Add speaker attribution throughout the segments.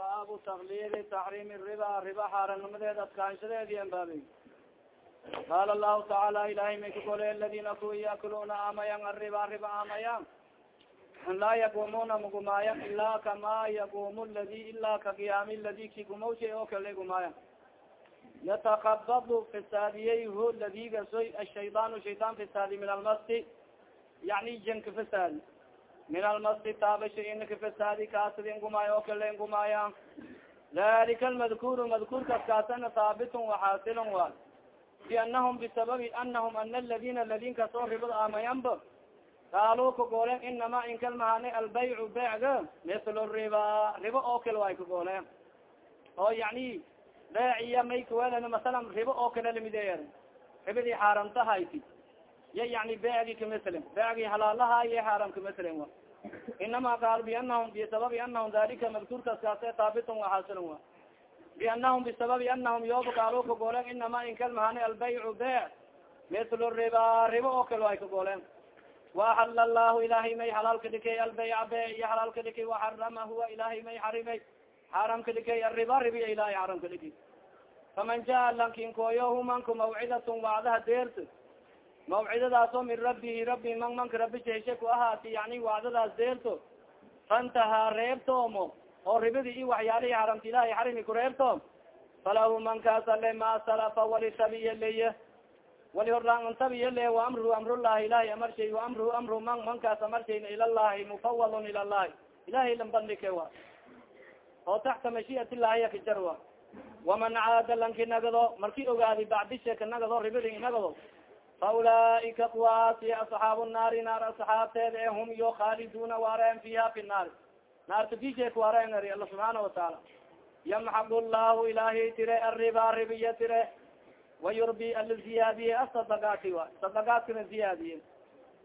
Speaker 1: baabu taklidi taxriim riba riba xaaranimadeed adkaanshadeedi anbaabey qaala lahu tacaala ilahay may ka gole aladina kuwa yakuluna amayan ariba riba amayan laa yaqumuna magumaayan ilaa kama yaqumu ladi ilaa ka qiyaami ladi ki gumawshay oo kale gumaayan yatakabadu fisaadiyey hu ladigasoy ashaydaanu shaydaan fisaadi min almasti yani janka fisaadi min almasti taabasha inaka fisaadi kaasidi ngumaayo oo kale ngumaaya dalika almadkuru madkuurkaas kaasana haabitun waxaasilon waay bianahum bisababi anahum ana aladina ladin ka soo ribad amayanba kaaluu kagoolen inama inkalmahane albaycu beecga mislu riba ribo oo kale way kagoolen oo yani beeciya may kaweln masalan ribo oo kale lamideya ribadii xaaramtahayti ya yani beecgi kamaslen beecgi halaalaha iyo xaaram kamaslen wa inama qaal bianahum bisababi anahum dalika madkuurkaas kaase taabitun waxaasilon wa bianahum bisababi anahum yooba kaaluu kagoolen inama inkalmahane albaycu beyc mislu riba ribo oo kale way kagoolen waaxala allahu ilahay may halaalka dhikay albayca be iyo halaalka dhikay waxarama huwa ilahay may xarimay xaramka dhikay ariba ribiya ilahay xaramka dhiki faman jaa lankinkooyo humanku mawcidatun wacdaha deerta mawcidadaasoo min rabbihi rabbi man manka rabi ku ahaati yani wacdadaas deerto fantahaa reebtoomo oo ribadii i waxyaalihi xaramta ilahay xarimi ku reebtoom falahu mankaasa le ma salafa wali tabiya leye wali horaan tabiya le wa amruhu amrullahi ilahay amarshay wa amruhu amru man mankaas amarshayna ilallahi mufawalun ila llahi ilahay lambandike wa oo taxta mashiiat illahi akajar wa waman caada lanki nagado marki ogaadi bacdishe ka nagado ribadi nagado fa ulaaika kuwaasi asxaabu naari naar asxaabteeda e hum yo khaaliduna waareen fiha fi naari naarta bishe kuwaareen ari alla subxaana watacaala yamxaq llahu ilahay tire ariba ribiya tire wayurbi ala ziyaadiye asadagaati wa sadagaadkana ziyaadiye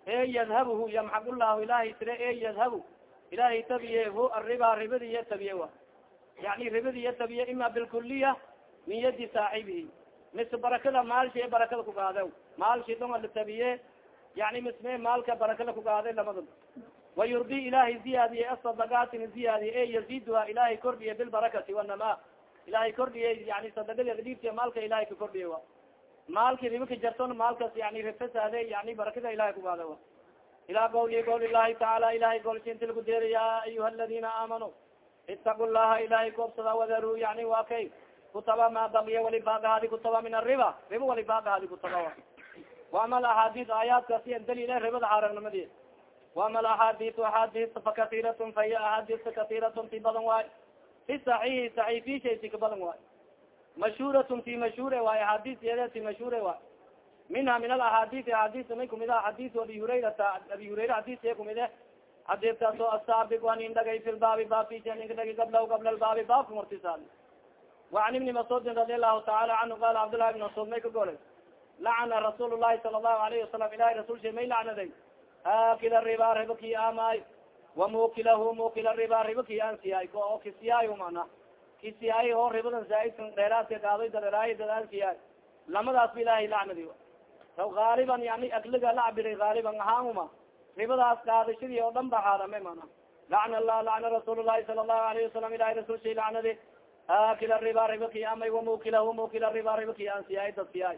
Speaker 1: e yadhabuhu yamxaq llahu ilahay tire e yadhabu ilahay tabiye hu ariba ribadiya tabiye wa yani ribadiya tabiye ima bilkuliya min yadi saaxibihi mis barakada maalshi e barakada kugaade maalshi donga la tabiye yani misme maalka barakada kugaade lamada wayurbi ilahay ziyaadiye asadagatina ziyaadiye e yaziduha ilahay kordhiye bilbarakati wanama ilahay kordhiye yani sadagadeeda dhiibtiya maalka ilahay ka kordhiye wa. Maalki riba ka jarton maalkas yani rifasaade yani barakada ilahay kugaade wa. Ilaa gawli gawli llahi tacaala ilahay golshinti lagu deeri ya ayuha aladina aamanuu itaqu llaha ilahay koobsada wadaru yani waa kay kutaba ma baqiya wali baagahadi kutaba min ariba riba wali baagahadi kutaba wa. Waama alaxaadis aayaadkaasi dalile ribada xaaragnimadi waama alaxaadis axaadis fakatiratun fahiya axaadista katiratun ti badan waay fi saxiixi saxiifishaysi ka badan waay mashhuratun ti mashhure waay axaadis yede ti mashhure waay minha min alaxaadis axaadis may kumid a xadisu abi hurayrata abi hurayra xadis e kumide xadiskaasoo asaabiq anin dhagay fi lbaabi ninka dhagi gabla gabla lbaabi baabka mortisaal وan ibni masudin radi allahu taala canhu qala cabdالlahi ibn masud may ka golay lacana rasuul الlahi sala الlahu alayhi wasalam ilahi rasul sha may lacnaday akila riba riba ki amaay wamukilahu mukila riba riba ki an siyaay oo kisiyaay mana kisiyaay oo ribadan zaaidkan dheeraadka gaaday dareeraay dadaan siyaay lamadaas ba ilahay lacnadi haaliban yani akliga la cabiray haaliban ahaanuma ribadaas qaadashadii oo dhan ba xaarame mana lacna allah lacna rasuul الlahi sala الlahu alayhi wasalam ilahi rasul shay lacnadi akila riba riba kiyaamay wamukila mukila riba riba kiya an siyaay dad siyaay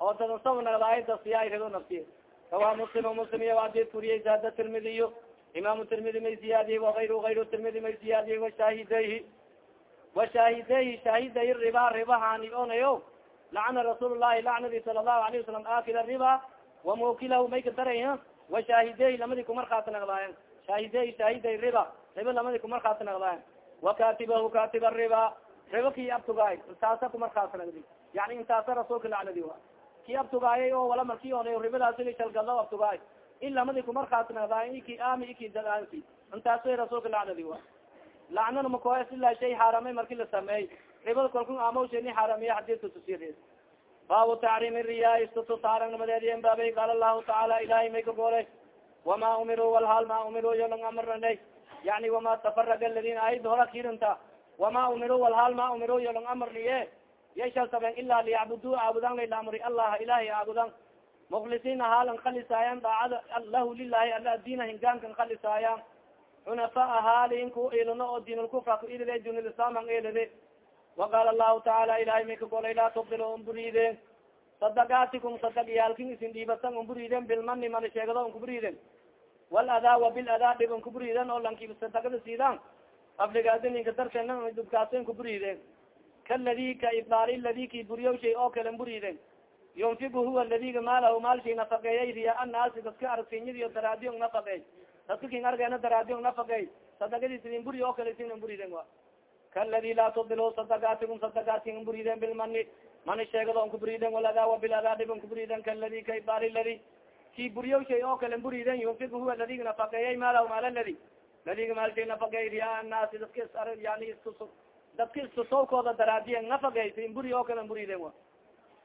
Speaker 1: oo dadasa nagdaay dad siyaay ribo nafsiye rawa muslim muslim iya adid kuriyay zaada tirmidiyo imaamu tirmidi may ziyaadiyey waayru ayru tirmidi may ziyaadiyey washaahideyhi washaahideyhi shaahiday riba riba hani onayo lacana rasuul llahi lacnadi sala allahu alayhi wasalam akila riba wamukilahu may ka daraya washaahidehi lamadi kumarkaati nagdaayan shaahidehi shaahiday riba. Riba lamadi kumarkaati nagdaayan wakatibahu katiba riba riba ki abtugaay intaasa kumarkaas nagdi yani intaasa rasuulka lacnadi wa ki abtugaayay oo wala marki ona ribadaasili shalgalo abtugaay in lamadi kumarkaas nagdaay iki ami iki dadaansi intaasa rasuulka lacnadi wa lacnana makoes ilaa shay xaaramay marki la sameey ribada kalku amawsheni xaaramiya xadiska tusi baabu tacriimi riyaa istutu taaragnimadeediyen baabay qaala lahu tacaala ilahay may ka goolay wama umiruu walhaal ma umiruu yolang amarnanay yani wama tafaraga aladina ayd hora kirinta wama umiruu walhaal ma umiruu yolang amarniye yashal taben ilaa liyacbudu aabudan layla amri allah ilahay aabudan mukhlisiina haalan khalisaayan daacada lahu lilahi ala diina hingaankan khalisaayan xunafaa haalin ku ilino oo diinulkufra ku ilide dunilisaaman ilide waqaala lahu tacaala ilahay may ka golay laa tubdilo unburiden sadagaatikum sadagyaalkin isin dhiibatan unburiden bilmani mani sheegado unkuburiden waladaa wa biladaa dhib unkuburiden oo lanki sadagada siidaan afligaadininka dartena dubkaasen kuburiden kaladi ka ibdaali ladi ki buriyaw shay oo kale buriden yunfigu huwa ladiga maalahu maalshay nafaqeeyay riya annaasi dadka aragsinyadiyo daraadiyo nafaqeey dadka king argeena daraadiyo nafaqeey sadagadiis idin buri oo kale sin buriden wa. Kaladi laa tudilo sadagaatikum sadagaatin buriden bilmani mani sheegado on kuburiden waladaa wa biladaa dhib on kuburiden kaladi ka ibdaali ladi ki buriyaw shay oo kale buriden yunfigu huwa ladiga nafaqeeyay maala ladi ladiga maalshay nafaqeey riya annaasi dadka yani istus dadka istusawkooda daraadiya nafaqeysa in buri oo kale buriden wa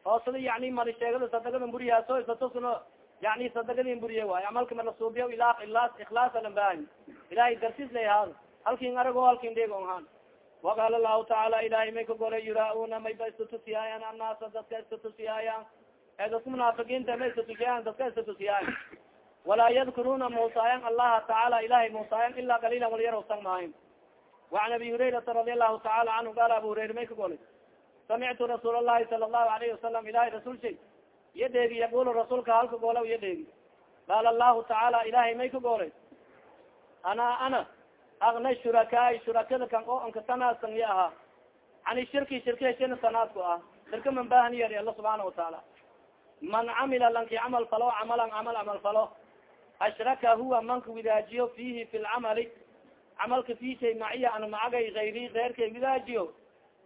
Speaker 1: hoosada yani mali sheegada sadagada buriyaaso isatusno yani sadagadin buriye waay amalka malasuubiya ila ilaas ikhlaas alanbahay ilahay darsis lay haado halkin arago halkin dheeg on haan waqaala lahu tacaala ilahay may ka golay yuraa-una mayba istatusiyaayan annaasa dadka istatusiyaayan ee dadka munaafiqiinta maysatusiyayan dadka istatusiyaayan walaa yadkuruna muusayan allaha tacaala ilahay muusaayan ilaa qaliila walyar san maahin waan abi hurayrata radi allahu taala canhu gaal abu hurayra may ka goolay samictu rasuul allahi sala allahu alayhi wasalam ilahay rasuul shay. Yadheegi dheegi rasuulka halka goola iya dheegi qaala allahu tacaala ilahay may ka goolay ana ana akna shurakaai shurakada kan oo anka sanaasan ahaa. Ani shirki shirki heshina sanaadku ah shirka man baahani yari alla subxaana watacaala man camila lanki camal falo camalan camal camal falo. Ashraka huwa manka widaajiyo fihi fi lcamali camalka fi shay maciya an macagay ayri keyrkay widaajiyo.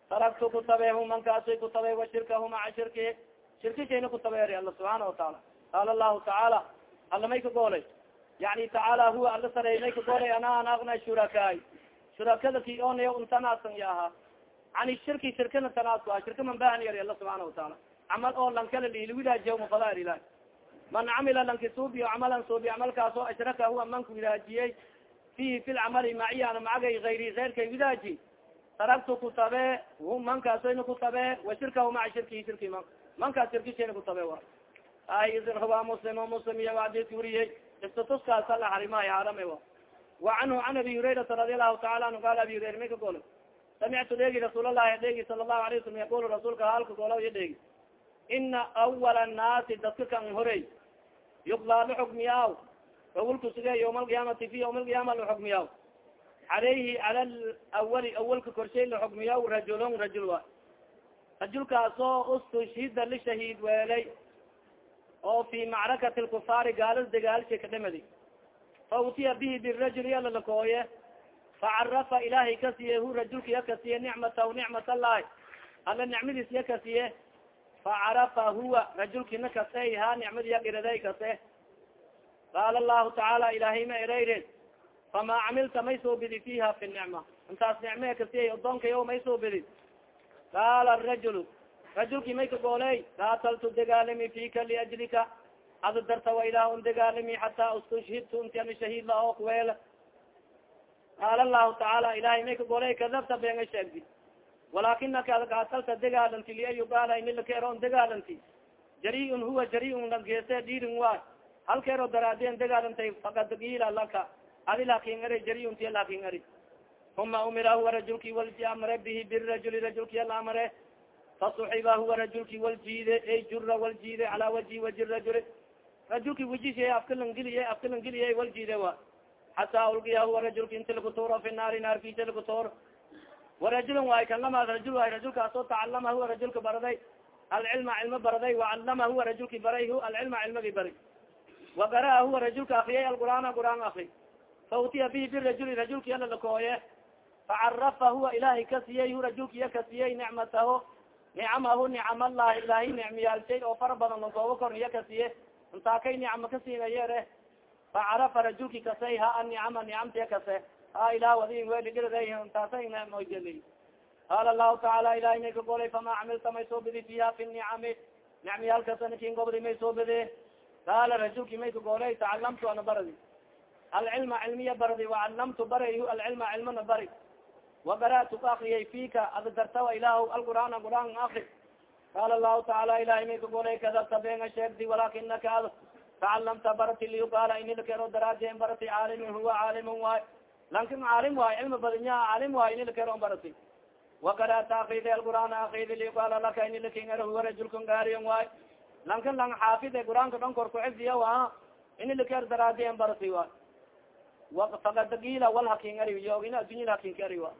Speaker 1: Taraktu kutabehu mankaasay kutabe wa shirkahu maca shirki. Shirki shayna kutabeeri alla subحaana wataala qaala lahu tacaala alla may ka goolay? Yani tacaala huwa alla sarey may ka goolay? Ana an akna shurakaay shurakada ki onaya untanaasan ya ahaa. Ani shirki shirkana tanaasku ah shirka man baahan yari alla subحaana wataala camal oo lankala liilwidaajiya mafadaar ilahi man camila lanki suubiyo camalan suubi camalkaasoo ashraka huwa manka widaajiyey fihi fi lcamali maciyana macagay ayri keyrkay widaaji taraktu kutabe hu mankaasoyna kutabe wa shirkahu maca shirkihi shirki man mankaas shirkishayna kutabe wa ay waa muslim iyo adidka weriyey istatuskaasa la xarimahay harame wa wa canhu can abi hurayrata radi allahu taala anhu qaala abi hurayra may ka golo samictu dheegi rasuulallahi dheegi sala allahu alayh wasalam yaqul rasuulka halka goolaw iyo dheegi ina awala annaasi dadka kan horey yuqdaa laxukmiyaaw awalku suge yawma alqiyaamati fi yawma alqiyaama laxukmiyaw calayhi cala awali awalka korshay laxukmiyaw rajulon rajul wa. Rajulkaasoo ustushhida lishahiid weelay oo fi macrakati lkufaari gaalada dagaalsha ka dhamadi fa utiya bihi birajul yala lakooye facarafa ilaahay ka siye hu rajulka ya kasiye nicmatahu nicmat allahi alla nicmadiis ya kasiye facarafa huwa rajulkina kase ha nicmadi ya giraday kase qaala lahu tacaala ilahay ma ereyre famaa camilta may soo bidi fiha fi nicma intaas nicme kasiye odoonkay may soo bidi qaala rajul rajulki may ka gooley qaataltu dagaalami fika liajlika ada darta wa ilah un dagaalami xataa ustushhidtu inti ana shahiid laho kuweel qaala lahu tacaala ilahay may ka gooley kadabta beenga sheegdi walaakinaka ad qaatalta dagaalanti liayugaala inilakaeron dagaalanti jari-un huwa jari-un langeese dhiirin waay halkeero daraadien dagaalantay fakad giila laka adi laakiin ari jari-un tiya ari uma umira huwa rajulki walji amre bihi birajuli rajulki ala amre fasuxiba huwa rajulki waljiide ay jura waljiide calaa waji waji rajuli rajulki wajisha afkalangeliye afkalangeliye waljiide wa xataa ulgiya huwa rajulki inti lakutuuro fi naari naarkiisa lakutuur warajulun waay kalama rajul waay rajulkaasoo tacalama huwa rajulka baraday. Alcilma cilmo baraday wacalama huwa rajulki baray hu alcilma cilmagi bari waqaraa huwa rajulka akriyay alqur'aana qur'aan akri fautiya bihi birajuli rajulki ala lakooye facarafa huwa ilahay kasiyey hu rajulkiya kasiyey nicmataho nicamahu nicam allahi ilahay nicmiyaalshay oo fara badan lankooba korniya kasiye intaakay nicama kasiinayere facarafa rajulki kasay ha anicama nicamtiya kase ha ilah wadin weligedaintaasaymoyeli qaala lahu tacaala ilahay may ka golay fama camilta may soo bidi fiha fi nicami nicmiyaalkasanakin gobdi may soo bide qaala rajulki may ka golay tacalamtu ana baradi. Alcilma cilmiya baradi wacalamtu baray alcilma cilmana bari. Wagara'tu ka akriyay fika ada dartawa ilah alqur'aana qur'aan akri qaala lahu tacaala ilahay may ka golay kadabta beenga sheegdi walakinaka ad barati liyugaala inilakero daraadien barati caalimin huwa caalimun waay lankin caalim waay cilmi badanya caalim waay ini lakeron barati wakarata akide alqur'aan akidi liqala laka ini lakingar huwa rajulkan gaariyan waay lankin lang xaafide qur'aanka dhon kor kuxifdiya wa ini laker daraadiyan barati waay fakadagila wal hakingari yogin addunya hakinkari wa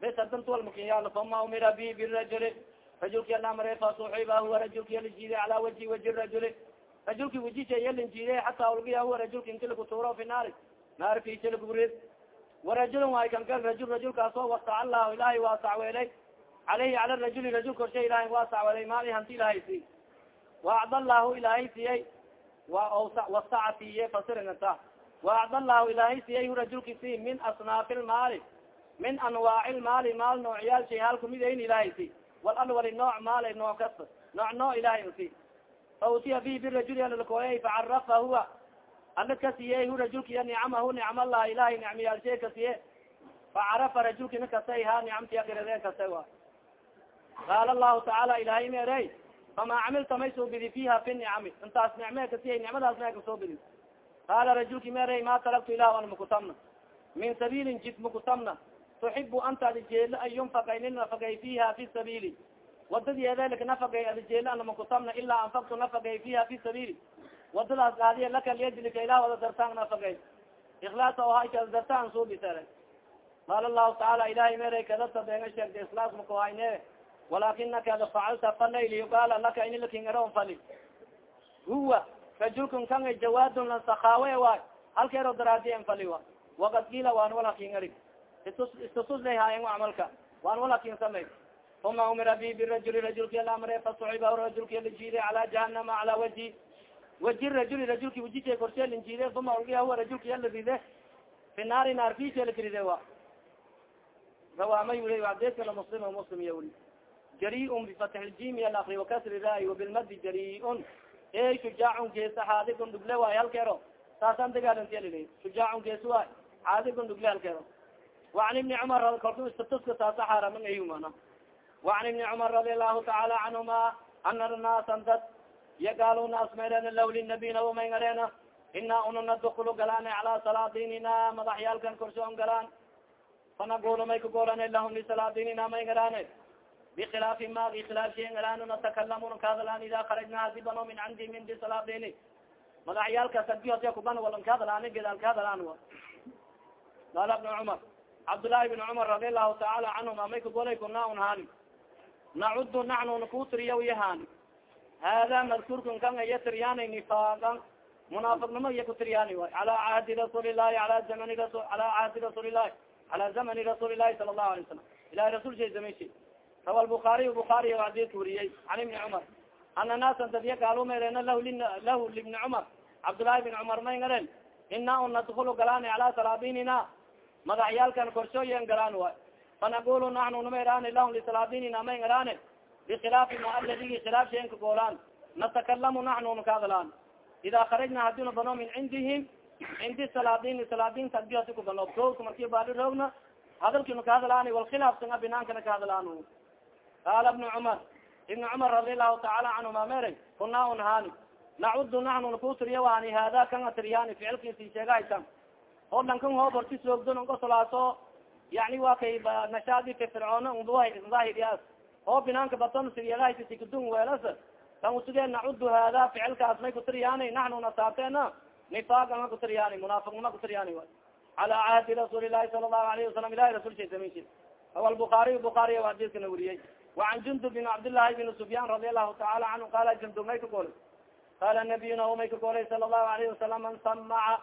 Speaker 1: bes hadant wal makiyaal fama umira bi birajuli rajulki alamre fasuxiba huwa rajulki yalinjiide cala waji waji rajuli rajulki wajisha yalinjiide xataa ulgiya huwa rajulki inti lakuturo fi naari naar fisa lagurid warajulun waay kanka rajul rajulkaasoo wasac allahu ilahay waasac weelay. Caleyhi cala rajuli rajul korshe ilahay waasac weelay. Maali hanti ilahay si waacda allahu ilahay siyay wa wasaca siye fasiringata waacda allahu ilahay siyay hu rajulki si min asnaafi lmaali min anwaaci lmaali maal noocyaal shay hal kumidayn ilahay si wal alwali nooc maal nooc kasta nooc noo ilahay si fa utiya bihi birajuli alalkooyay facarafa huwa ala kasiye hu rajulkiya nicamahu nicam allah ilahay nicmiyaalshe kasiye facarafa rajulkina kasay ha nicamtiya garadeen kasa wa. Qaala allahu tacaala ilahay meerey fama camilta may soo bidi fiha fi nicami intaas nicme kasiye nicmadaas ma ka soo bidi qaala rajulki meerey ma taraktu ilah an makutamna min sabiilin jid makutamna tuxibu anta adijeelo an yunfaka inin nafagay fiha fi sabiili wadadii edeelika nafagay adijeelo ana makutamna ilaa anfaktu nafagay fiha fi sabiili wadadaas aadiya laka liajlika ilah wada dartaan nafagay ikhlaasa o hayka dartaan suubisere qaala lahu tacaala ilahay meray kadabta beenga sheegta ikhlaas makuhayne walaakinaka ada facalta falayli yugaala laka ini lakingaron fali huwa rajulkan kanga jawaadun lan sakaawe waay halkeero daraadiyan fali wa wakad kiila waan wal hakingari istus istususlay haayen camalka waan wal hakin samay uma umira bi birajuli rajulki alamre fasuciba rajulki lajiide cala jahanama cala waji waji rajuli rajulki wajisha korshe linjiide uma ulgiya huwa rajulki yala ride fi naari naar fisha lakride wa rawama yuli adeeskala muslim muslim ya wuli jari-un bifatx ljimi alakri wakasri ra-y wabilmadi jari-un ey shujaacun geesa xaadign dhugle waay halkeero saasaan dagaalantialili shujaacun geesa waay xaadign dhugle halkeero وan ibni cumar korku istatuska saasa xaaraman ayumana وan ibni cumar radi allahu tacaala canhuma ana naasan dad yagaaluna asmereen law linabina umay ngareena ina una nadkulu galaane cala salaadinina madaxyaalkan korsho on galaan fanagulu may kagolane lahum lisalaadinina may ngaraane bikilaafi ma bikilaafshiy ngaraan natakalamun kahadlaan ida karajna hadibano min cindi min bisalaadini madaxyaalka sagihotia kuban walan kahadlaani gedal kahadlaan wa qaala ibn cumar cabdillaahi bn cumar radi allahu tacaala canhuma may kagolay kuna un haani nacudu naxnu nakutiriya yahaani hada madkurkan kan iya tiryaani nifaagan munaafiqnimo iya kutiryaani way cala cahdi rasuuli lahi ala zamani rasul ala cahdi rasuuli lahi ala zamani rasuuli lahi sala allahu alay salam ilahi rasul shay zamay rawa lbukaariy bukaariy wariyey can ibni cumar ana naasan dadya gaalu meereen lah lahu libni cumar cabdullaahi bin cumar may ngaren ina un nadkulu galaani cala salaadinina madaxyaalkan korshooyen galaan way fanaqulu naxnu nameeraani lahum lisalaadinina may ngaraane bikilaafi ma aladigi khilaaf shayen ka goolaan natakalamu naxnu nakahadlaan ida karajna hadina bano min cindihim cindi salaadini salaadinta agdiasi ku bano roogka marki baali roogna hadalkina kahadlaan walkhilaafsanga binaankana kahadlaan qaala ibnu cumar ibni cumar radi allahu tacaala canhuma mere kunaa un haani nacudu naxnu nakutiriya waani hada kan atiryaani ficilkiisi sheegahaysan oo dhankan hoob horti soogdon onkosolaaso yani wa kay nashaadi fircoona dahiriyaas oo binaanka baton siglahassikdun weelasa kan usugee nacudu hada ficilkaas may kutiryaani naxnu nasaarteena nifaaqan ma kutiryaani munaafiqnima kutiryaani way cala cahdi rasuuli lahi sala allahu alayhi wasalam ilahi rasul shasamisi aw albukaariy bukaariy hadiskana weriyey wacan jundub bin cabdillahi bin sufyaan radi allahu taala canhu qala jundub may ka koolay qaala nabiyuna o may ka koolay sala allahu alayhi wasalam man samaca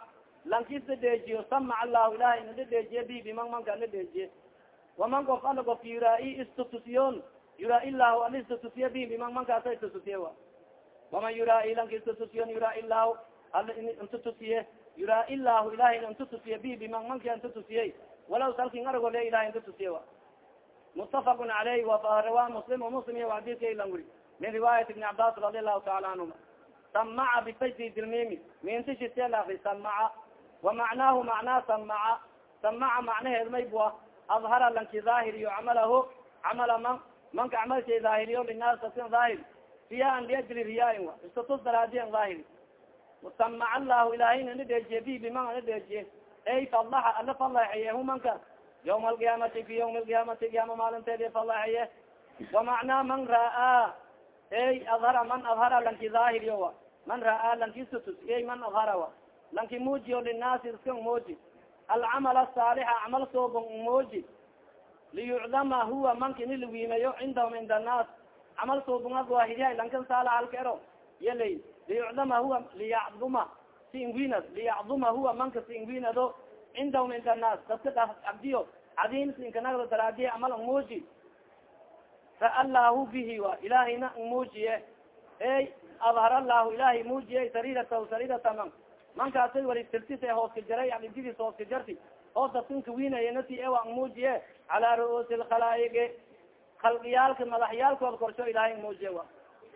Speaker 1: lankis dadeejiyo samaca allahu ilahi na dadeejiye bibi man manka na deejiye waman qof ana gof yiraa i istutusiyon yuraa ilahu an istatusiya bihim iman mankaasa istatusiye wa? Waman yuraa ilanka istatusiyon yuraa ilahu intutusiye yuraa ilahu ilahin intutusiye bihi biman manki intutusiye walaw salkin arago le ilahi intutusiye wa? Mutafaqun caleyh wafaarawa muslim muslim iyo xadiiska ilan wuri min riwaayat ibni cabas radi allahu taala canhuma samaca bifajdi dilmimi mintishiselaki samaca wamacnaahu macnaa samaca samaca macnaheed may bua. Adhara lanki daahir iyo camalaho camala man manka camalshay daahiriyo linaas dasin daahir fiyahan liajli riyaain wa istatus daraadiyan daahiri samaca allahu ilahayna na dheejiye bi biman na dheejiye ay fadlaxa ala falaxeye humanka yawma alqiyaamati fi yawmi alqiyaamati qiyaama maalinteedi falaxeye wamacnaa man ra'aa ey adhara man adhara lanki daahiryo wa. Man ra'aa lanki sutus ey man adhara wa. Lanki muujiyo linaasi iska mooji alcamal asaalixa camal soobon mooji liyucdama huwa manka ini lawiimayo cindahum cinda annaas camal soobonga waahidiha lankan saala halka ero liyucdama huwa liyacduma. Si ingwinas liyacduma huwa manka si ingwinado cindahum cinda annaas dadka da abdiyo. Cadiim sinkanagdo daraadiye camal ang muuji ra'a lahu bihi wa ilaahayna ang muujiye ey adhar allahu ilahay muujiye. Sariiratahu sariirataman mankaasay wali tirtis ee hooska jaray abdidiis hooska oo dadkan kawinayinasi ewa muujiye calaa ru'uusi lkhalaaigi khalqiyaalka madaxyaalkooda korsho ilahay ang muujiye wa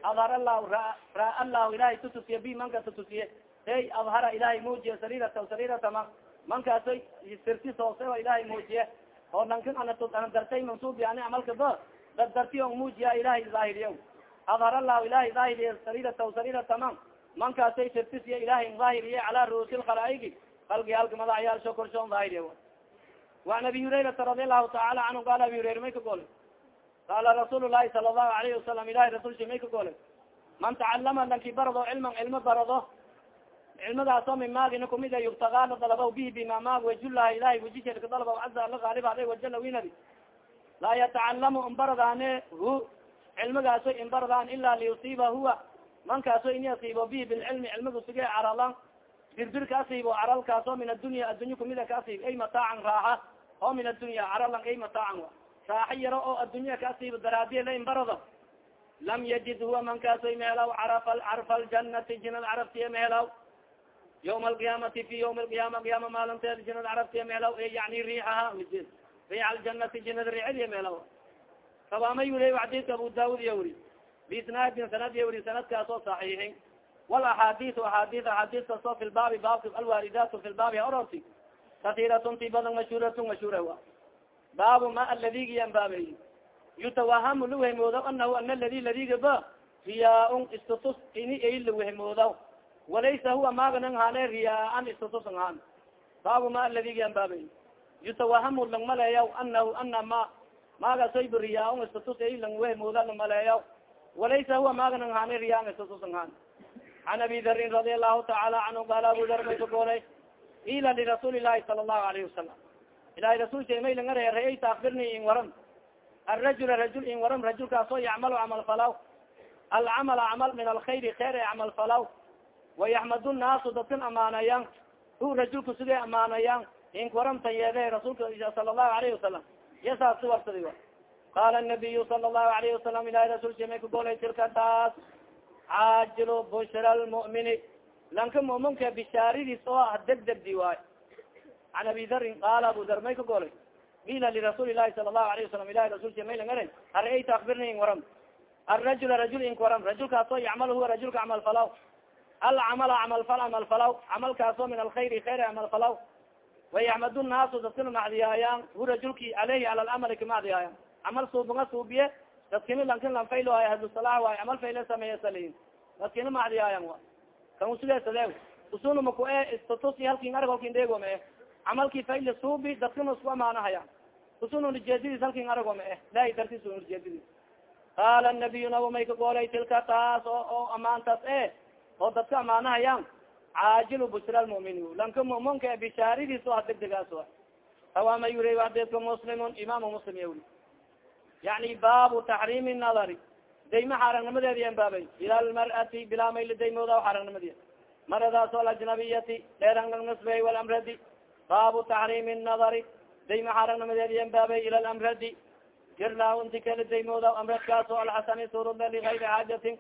Speaker 1: adhar allahu ra ra'a allahu ilahay tutusiye bi manka tutusiye ey adhara ilahay muujiye sariiratahu sariirataman mankaasay tirtis hoose wa ilahay muujiye oo nankan ana dartay mansuub yani camalka ba dad darti on muujiya ilahay zaahiriya adhar allahu ilahay zaahiriye sariiratahu sariirataman mankaasay tirtisiya ilahay zaahiriye calaa ru'uusi lkhalaaigi kalgiyaalka madaxyaalsho korshoon daahiriya waan abi hurayrata radi allahu taala canhu qaala abi hurayra may ka gole qaala rasuul lahi sala allahu alayhi wasalam ilahay rasulsha may ka gole man tacalama lanki barado cilman cilmo barado cilmadaasoo min maagina kumid a yubtagaana dalaba bihi bima maag wajulaha ilahay wajisheedka dalaba caza ala gaalib ale wajala winadi laa yatacalamu inbaradaane hu cilmigaaso inbaradaan ila liyusiiba huwa mankaaso ini asiibo bihi bilcilmi cilmiga suge caralan birbir ka asiibo caralkaasoo min addunya addunya kumida ka asiib ay mataacan raaxa oo min addunya caralan ay mataacan a raaxa yaro oo addunya ka asiibo daraadiye la inbarado lam yajid huwa mankaasoy mehelaw caraf carfa aljanati jinad carabtiya mehelaw yawma alqiyaamati fi yawmi alqiyaama qiyaama maalinteed jinad carabtiya mehelaw e yani riixaha riix aljanati jinad riixadiya mehelaw sabaamay wuli xadiidka abu daawud iya wuri. Biisnaadin sanad iya wuri sanadkaasoo saxiixin walaxaadiu axaadi axaadiis kaso fi lbaabi baabka alwaaridaatu fi lbaabi ororti kasiiratun ti badan mashhuuratun mashhuura wa baabu ma aladigiyan baabey yutawahamu lawehmoodaw anahu ana ladi ladiga ba riyaa-un istatus ini ay lawehmoodaw walaysa huwa maganan haane riyaa-an istatus ang haan baabu ma aladigiyan baabey yutawahamu lang maleeyaw anahu ana ma magasoy ba riyaa-un istatus ay lang wehmooda lang maleeyaw walaysa huwa maganan haane riyaa-an istatus ang haan an abi darin radi allahu taala canhu qaala abu dar may kagoolay ila lirasuuli lahi sala allahu alayhi wasalam ilahay rasulka may langare ra'ayta akbirni in waram arajula rajul in waram rajulkaasoo yacmalu camal falaw alcamala camal min alkhayri kheer e camal falaw wayaxmadu nnaasu dadkan amaanayan hu rajulka sidee amaanayan ink waramtan yeede rasuulka sala allahu alayhi wasalam yasaas si warsadi qaala nabiyu sala allahu alayhi wasalam ilahay rasulka may kagoolay tilka taas caajil bushra lmu'mini lanka muminka bishaaridiis oo ah degdegdi waayo can abi darin qaala abu dar may ka golay ila lirasuuli lahi sala allahu alayh wasalam ilahi rasulka may langara ara-ayta akbirni in waram arajula rajul ink waram rajulkaasoo yacmal huwa rajulka camal falaw alcamala camal fal camal falaw camalkaasoo min alkhayri khayr camal falaw wayaxmadu nnaasu dadkana macdiyaayaan hu rajulki aleyhi cala lamali kamacdiyaayan camal suubunga suubiye dadkina lankin lanfaylo ay ahlusalax waay camal fayle sameeye saliin. Dadkina macdiyaayan wa. Kan usideesade usul maku e istatusi halkin arag halkin dheego ma eh camalki fayle suubi dadkina isku amaanahaya usul ujeedadiis halkin arago ma eh ilahi dartis ujeedadiis qaala nabiyu nabo may ka goolay tilka taas oo oo amaantaas e. Oo dadka amaanahayaan caajilu bushra lmu'mini lanka mu'minka e bishaaridiis o degdegaas wa hawaama yuri wadeedka muslimun imaamu muslim ya wuri yani baabu taxriimi nadari. Dayma xaarangnimadeedi yan baabay. Ila lmar'ati bilaa mayla daymooda xaarangnimadii maradaas alajnabiyati dheerangang nasbey walamradi baabu taxriimi nadari. Dayma xaarangnimadeedi yan baabay ila lamradi girlaa inti kala daymooda amradkaas alxasani surudle ligayri xaajatin.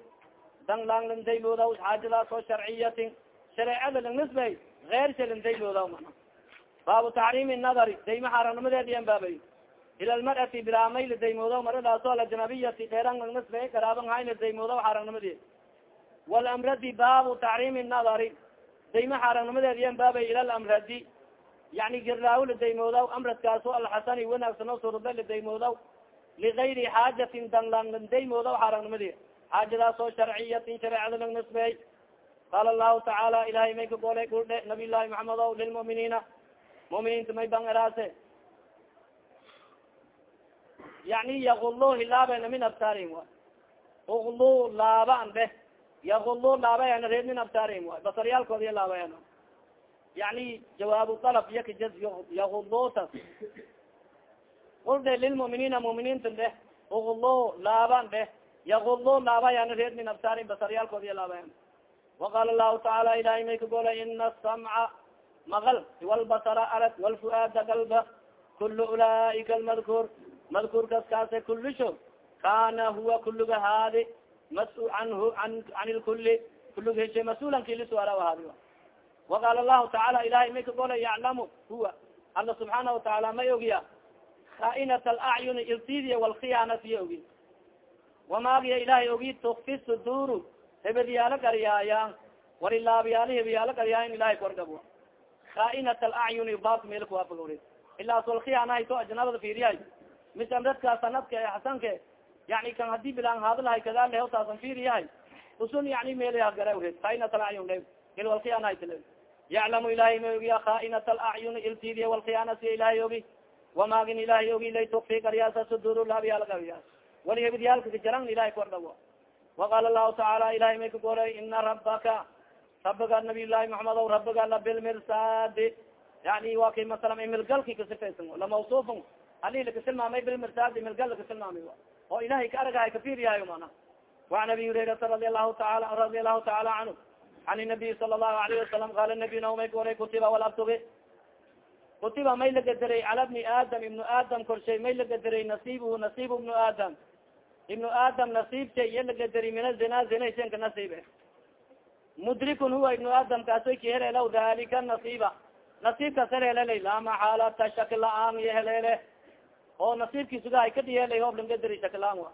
Speaker 1: Dan lang lang daymooda xaajadaas sharciyatin. Shareecada lang nasbey geer shalin daymooda mana baabu taxriimi nadari. Dayma xaarangnimadeedi yan ila lmar'ati bilaamay la daymoodaw maradaaso alajnabiyati dheeran nasbe garaaban hayna daymoodaw xaarangnimadii walamradi baabu taxriimi nadari dayma xaarangnimadeed yan baabay ila lamradi yani girlaawo la daymoodaw amradkaaso alxasani wanaagsano surda la daymoodaw ligayri xaajatin danlan la daymoodaw xaarangnimadii xaajadaasoo sharciyatin shareecada lang nasbey qaala allahu tacaala ilahay may ka golay guldhe nabiy llahi maxamed o lilmu'miniina muminiinta may ban eraase yani yagulo hilaabena min absaarim way uglu laaban dheh yagulo laabayana reed min absaarim way basaryaalkoodiya laabayana yani jawaabu dalab iya kajaz yagulotas ul de lilmuminiina muminiinta dheh uglo laaban dheh yagulo laabayana reed min absaarim basaryaalkoodiya laabayan waqaala lahu tacaala ilahay may ka gola ina asamca magal walbasara arag walfuaada galba kul ulaaika almadkuur madkuurkas kaase kulisho kana huwa kuliga haadi mas- anhu an an lkuli kulig heshe mas'uulan kilisuala haadi waqaala lahu tacaala ilahay may ka gola yaclamu huwa. Alla subxaana watacaala may ogiya khainat alacyuni iltidiya walkhiyaanatiya ogi wamaagiya ilahay ogi tukfi suduru hebedyaalo garyaayaan walilaabyaali hebyaalo garyaayan ilahay korgabo alacyuni bas meel kuwaafagori ilaas walkhiyaanahayto ajnabada fiiriyahay misan dadka sanadka xasanke yani kan haddii bilaan haadlahay kadaa leho taasan fiiriyahay usun yani meelgara khainat alacyun le il walkhiyaanahaytale yaclamu ilahay ma ogiya khainat alacyuni iltidiya walkhiyaanasiya ilahay ogi. Wamaagin ilahay ogi lay tukfi garyaasa sudur laabyaal garyaas wali hebedyaalka kajaran ilahay kordhawo waqaala lahu tacaala ilahay may ka goray ina rabaka rabiga nabiy llahi maxamed o rabiga la bilmirsaadi yani wa kay masalan imilgalki kasifaysan lamawsufun ali lakasilmaamay bilmirsaadi imilgal lakasilmaamay oo ilahay ka aragahay kafiryahay mana waan abi hurayrata radi alahu taala radi allahu taala canhu an nabiy sala allahu alayhi wasalam qaala nabiy naomay goray kutiba walabtugi kutiba may lagaderay cala bni aadam ibnu aadam korshay may lagaderay nasiibhu nasiib ibnu aadam. Ibnu aadam nasiibta iya lagadari min azina zinaysenka nasiibe. Mudrikun huwa ibnu aadam kaasoy ki helelaw dalika nasiiba. Nasiibkaas helelelay laa maxaalata shaki la'aan iyo helele oo nasiibkiisuga ay kadhiyeelay hoob langadari shaki la'aan wa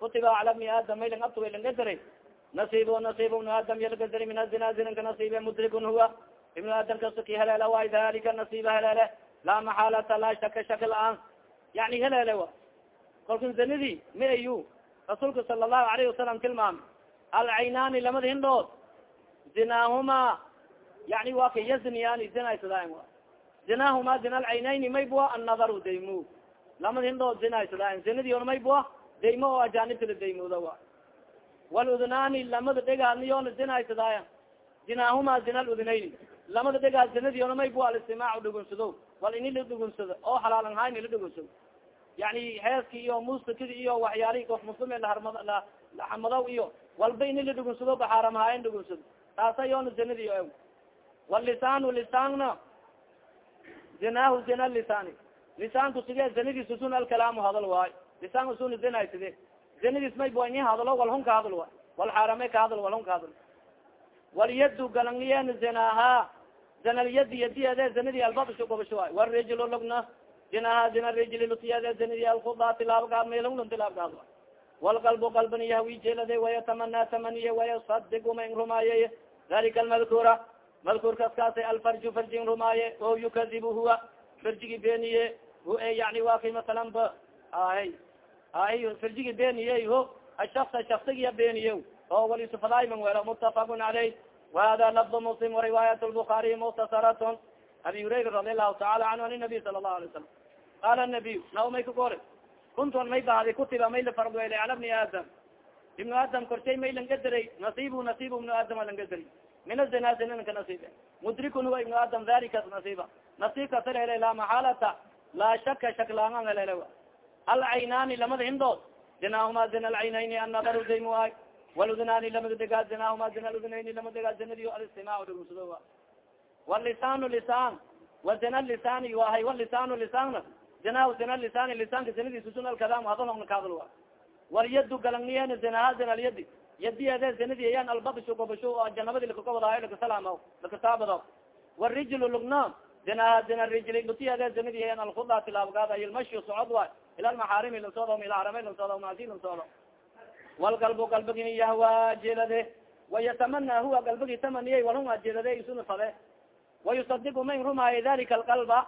Speaker 1: kutiba cala bni aadam may lang abtuga langadari nasiib nasiib ibnu aadam iya lagadari min azina zinanka nasiibe mudrikun huwa. Ibnu aadam kaso ki helele way dalika nasiiba helele laa maxaalata laa shaka shaki la'aan yani helele wa kolka zanadii ma ayu. Rasuulka sala allahu alayhi wasalam tilmaam alcaynaani lamada hindhood zinaahuma. Yani wa ka yazniyani zinaysadayan a zinaahuma zina alcaynayni maybua annadaru daymo lamada hindhood zinaysadayan zinadiona maybua daymo oo ajaanibta la daymooda wa waludnaani lamada dhegaadniyoona zinaysadayan zinaahuma zina aludnayni lamada dhegaad zinadiona maybua alistimaacu dhugunsado wal ini la dhugunsado oo halaalan hayni la dhugunsado yani heeski iyo musikidi iyo waxyaalihi of muslim laharmad laxamadaw iyo walba ini la dhugunsado baxaaramhaayan dhugunsado taasa yoona zinadi o walisaanu lisaanna zinahu zina lisaani lisaanku sige zinadiis sun alkalaamu hadal waayo lisaan usun zinay sige zinadiis may boini hadalo wal hun ka hadal waay wal xaarame ka hadal wal hun ka hadal walyadu galangiyen zinaha zinalyadi yadiede zinadi albabsho gobasho waay warijlo logna zinaha zina rijli lutiyade zinadi alkuda tilaabgaad meelunglun tilaabgaad waay walgalbu galban yahwi jelade wayatamana tamaniye wayasadigu ma in rumaaye dalika almadkura madkuurkas kaasa alfarju farjin rumaaye o yukadibu huwa farjigi beniye hu e yani wa kay masalan ba ahay ahay farjigi beniye ho ashaksa shaksigiya beniye oo walisufadayman welo mutafaqun caleyh wahada lafdu muslim wariwaayat lbukaariy mukhtasaratn abi hurayra radi allahu taala canhu an nabiy sala allahu alay salam qaala nabiy naw may ka gore kunton may bahday kutiba may la fardweelay cala bni aadam. Ibnu aadam korshay may langadaray nasiibu nasiibu ibnu aadam langadaray min azina zinanka nasiibe mudrikun huwa ibnu aadam dalikas nasiiba nasiibkas helele laa maxaalata laa shaka shaklaangan helele alcaynaani lamada hindood zinaahuma zina alcaynayni annadaru daymuay waludnaani lamada degaa zinaahuma zina ludnayni lama degaa zinadiyo alistimaac dhugunsado walisaanu lisaan wa zina lisaani wahay walisaanu lisaanna zina zina lisaani lisaanka zinadiisa sun alkalaam hadal hongna kahadal wa walyadu galangniyeen zinaha zina alyadi yadiede zinadi yan albabsho gobasho oo janabadi lakakobadayo lakasalaamo lakasaabado warijlu lugna zinaha zina rijli lutiyede zinadi yan alkuda tilaabgaad ay ilmashu socod waay ila lmaxaarimi lansoodo ila harame lansoodo maasi lansoodo walgalbu galbigi yahwa jelade wayatamana huwa galbigi tamaniyay walhunga jelade isuna fade wayusadigu mayn rumaaye dalika alqalba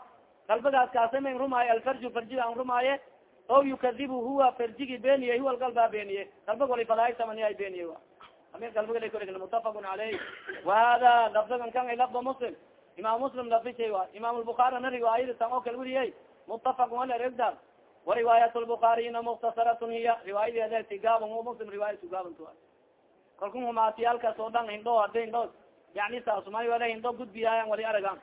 Speaker 1: qalbigaas kaasa mayn rumaaye alfarju farjiga an rumaaye o yukadibu huwa farjigi beniye huwa galba beniye galbig wali fadaay tamaniya beniye amir galbiga la mutafaqun caleyh wahada lafdagan kan ay lafda muslim imaam muslim lafishay wa imaam lbukaarina riwaayada tan oo kala weriyey mutafaqun alergda wariwaayat lbukaariyna muktasaratun hiya riwaayadeed gaabon muslim riwaayat gaabant kalku humaatiyaalkaas oo dhan hindho hada hindho yani saasumay wala hindho gudbiyaayan wali aragan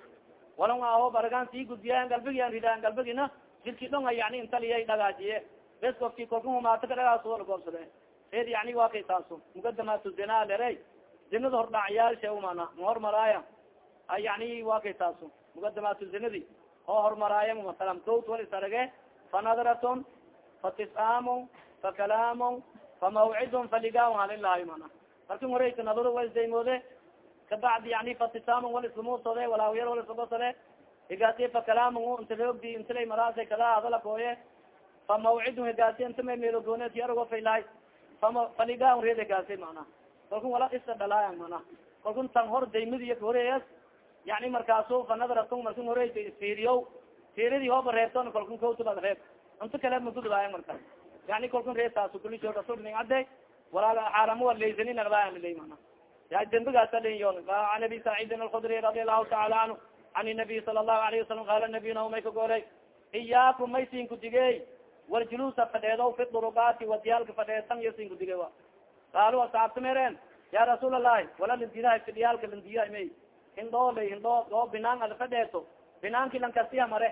Speaker 1: walan ahob aragan sii gudbiyaayan galbigian ridaayan galbigina jilki dhonga yani intaliyay dhagaajiye bes kofki kalku humaato ka dhagaas goobsade ed yani waa kay taaso mukadamaatu zina lere zinada hordhacyaasha umana mahormaraaya yani waa kay taaso mukadamaatu zinadi oo hormaraaya masalan kowt wal isarage fanadratun fatisaamun fakalaamun famawcidun faligawn halilahayo mana. Markin horeysa nadaro wa isdaymoode kabacdi yani fatisaamun wal islamuusode walaawiyar wal islagosade higaasi fakalaamun intalogdi intalay maraasa kada hadala kooye. Famawcidun higaasi intama meelogoonet yarago faylahay fama faligawn reed higaasi mana kalkun wala isa dhalaayan mana kalkun tan hor daymadiy horeeyas yani markaasu fanadratun markin horeysa isfiiriyo fiiridi hooba reebton kalkun kawtubad reeb. Inta kale magudubaayan markaas yani kalkun reebtaas kulisho rasulning ade walaa xaaramo walaysani naqdaayalilay mana ya dembigaasa linyon an abi saciidin alkudri radi allahu taala canhu an nabiy sala allahu alayhi wasalam qaala nabiyuna may ka goolay iyaakum may siin kudigey waljuluusa fadheedo fi durugaati wadiyaalka fadheesan iyo siin kudige a qaalu asaabta mereen ya rasuul allahi wala lindidaha fidhiyaalka lindiya may hindoo lay hindoo oo binaan ada fadheeto binaanki lankasiya mare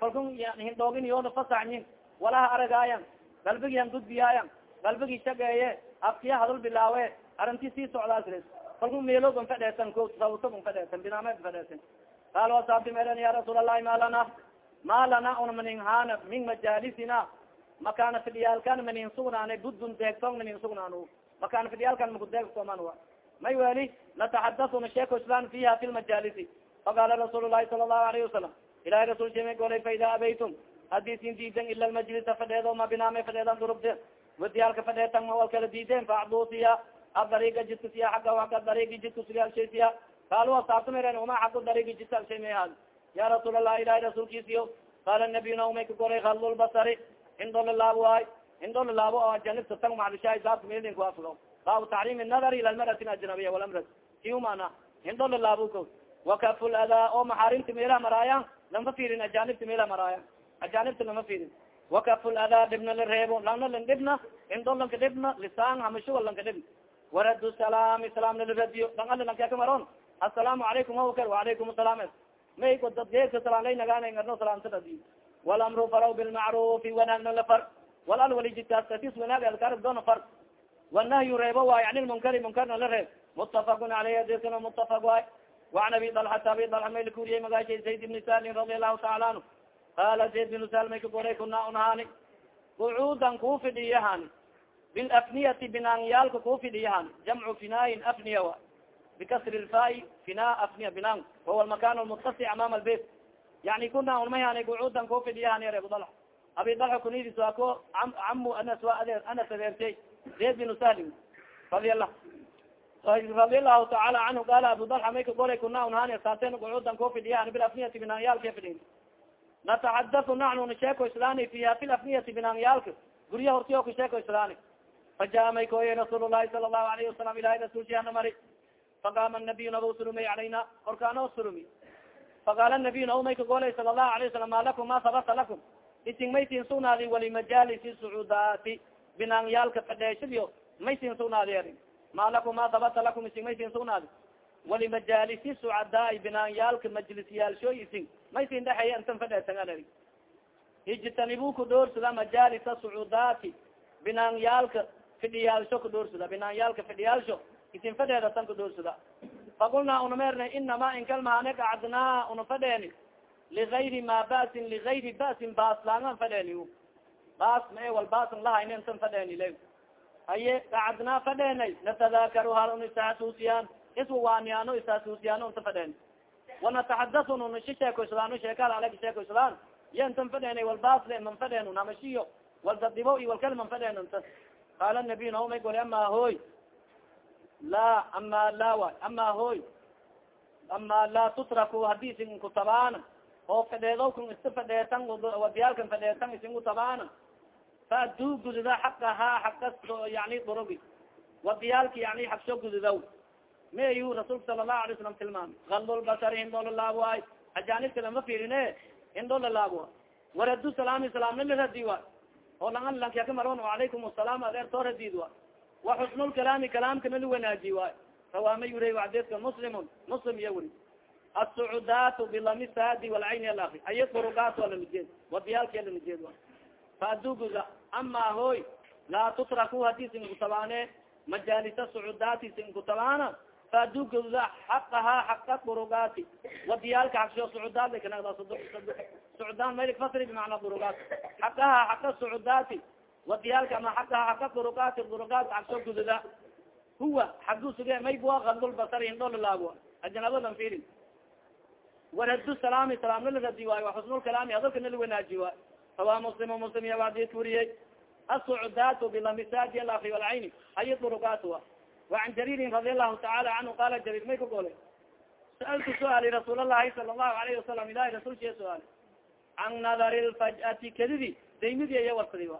Speaker 1: kalkun hindoogin yoona fasaxyin walaha aragaayan galbigihan gudbiyaayan galbigi shageeye afkiya hadul bilaawe arinti sii socdaas kalkun meelogan fadheesan ko sawsagon fadheesan binaame fadheesan qaalo asaabti meren ya rasuul allahi ma lana ma lana una manin haana min majaalisina makaana fidhiyaalkan manin sugnaane budun deegtong manin sugnaano makaana fidhiyaalkan makudeegtoman a may weli nataxadathuna sheeko islaan fiha fi lmajaalisi faqaala rasuul lahi sala allahu alayhi wasalam ilahi rasul shema golay fa ida abaytum haddii sin diiden ila lmajlisa fadheedo ma binaame fadheedan durugde wadiyaalka fadheetan ma wal kala diideen faacdusiya adariiga jidka siya agga aka dariigi jidka suga alshay siya kaalu asaabtamaren uma alshay may haad ya rasuul allah ilahi rasuulkiisiyo qaala nabiyuna umay ka golay khalulbasari indoo lalaabo waay indoo lalaabo oo janibta tang macdishaay saabka melin kuaflo baabu taxriimi nadari ila lmarati ajnabiya walamrat kiumana indoo lalaabo ko wakafu ladaa oo maxaarimta meelaha maraayaan lama fiirin ajanibta meelaha maraaya ajanibta lama fiirin wakafu ladaa dhibna la reebo lana lan dhibna indoo lanka dhibna lisaan hamashuwa lanka dhibna waradu salaami salaamna laradiyo dang ali lanka ka maron asalaamu calaykum hawkar waalaykum asalaam may ko dad geerka salaan lay nagaana ngarno salaamta radiyo walamru faraw bilmacrufi wanaagna la far walal wali jidkaas katis wanaag alkarab doona far wanahyu reebo waay an lmunkari munkarna la reeb mutafakun aleyh adirkana mutafak waay وan abi dalxata abi dalxa may lakuriyey magaashay zayd ibni salin radi allahu taala anhu. Qala zayd binu sal may ka goray kuna unhaani qucuudan kuu fidhiyahani bilafniyati binaanyaalka kuu fidhiyahani jamcu finaayin afniya wa bikasri lfai fina afniya binaan wahuwa lmakan lmutasi amama albeyt yani kuna unmayhani qucuudan kuu fidhiyahani are abu dalxa abi dalxa kunidis waa ko camu anas waa adeer anas adeertay zayd binu salim radi allah radi allahu taala canhu qaala abu dalxa may ka golay kuna unhani saaten qucuudan kuu fidhiyahani bilafniyati binaanyaalka fidhin nataxadau naxnu na sheeko islaani fiha fi lafniyati binaanyaalka gurya hortiyo ka sheeko islaani fajaa may kooye rasuul lahi sala lahu alayhi wasalam ilahi rasulshana mari faqaama nabiy naba surumay calayna korkaano surumi faqaala nabiy naba may ka golay sala lahu alayh wasalam ma lakum ma sabata lakum isin may sin sugnaadi walimajalisi sucuudaati binaanyaalka fadheeshadiyo may sin sugnaadi ari ma lakum ma sabata lakum isin may sin sugnaadi walimajalisi sucadaai binaanyaalka majlisyaalshooy isin may sin dhexeeya intan fadheesangaari ijtanibu ku dhoorsada majalisa sucuudaati binaanyaalka fidhiyaalsho ku dhoorsada binaanyaalka fidhiyaalsho isin fadheeda tan ku dhoorsada faqulnaa una meerne inama inkalmaane gacdnaa una fadheeni ligayri ma basin ligayri basin baaslangan fadheeni baas ma wal baasan lahayne intan fadheeni le haye gacadnaa fadheenay natadakaru hal un istahasuusiyaan iswawaaniyaano istahasuusiyaano inta fadheeni. Wanataxadasun una shi sheekoysadaano sheekaal alag sheekoysadaan ya intan fadheenay wal baasle man fadheenu namashiyo wal dadibo iyo walkal man fadheen inta qaala nabiy naomay gole ama hoy la ama la way ama hoy ama laa tutraku haddii isin kutabaana oo fadheedo kun ista fadheetan wadiyaalkan fadheetan isin kutabaana faaduu gudida xaqahaa xakas yani dorogi wadiyaalka yani xagsho gudidaw mayu rasuulka sala lahu alay salam tilmaami aldulbasari hindoo lalaabo ay ajanibka lama firine hindoo lalaabo waradu salaami salaamna laradi wa oo langan lankaka maron alaykum asalaam adeer too radid wa. Wa xusnulkalaami kalaamkana la wanaaji waay rawaama yura adeedka muslimun muslim iya wuri asucudaat bilami saadi walcayni alakri ay durugaat waa lanajeed wadiyaalki lanajeed wa. Faaduguda ama hoy laa tutraku haddii sin kutabaane majaalisa sucudaati sin kutabaana faaduguda xaqaha xaqa durugaati wadiyaalka xagsho sucudaad kanagda sucudaan maylik fasri bimacnaa durugaat xaqaha xaqa sucudaati wadiyaalka ama xaqaha xaqa durugaati durugaat xagsho gududa huwa xagdu suge maybua kadulbasar indho lalaabo ajanabadan firin waradu salaami salaamna la radi waayo xusnulkalaami hadalkana la wanaaji waayo sawa muslim muslim iya adis wariyey asucudaatu bilamisaadi alakri walcayni ay durugaat wa wacan jariirin radi allahu taala canhu qala jariir may ka gole sa'altu suaali rasuul allahi sala allahu alayhi wasalam ilahi rasulshiya suaali can nadari lfajati kadidi daymidi iya warsadi a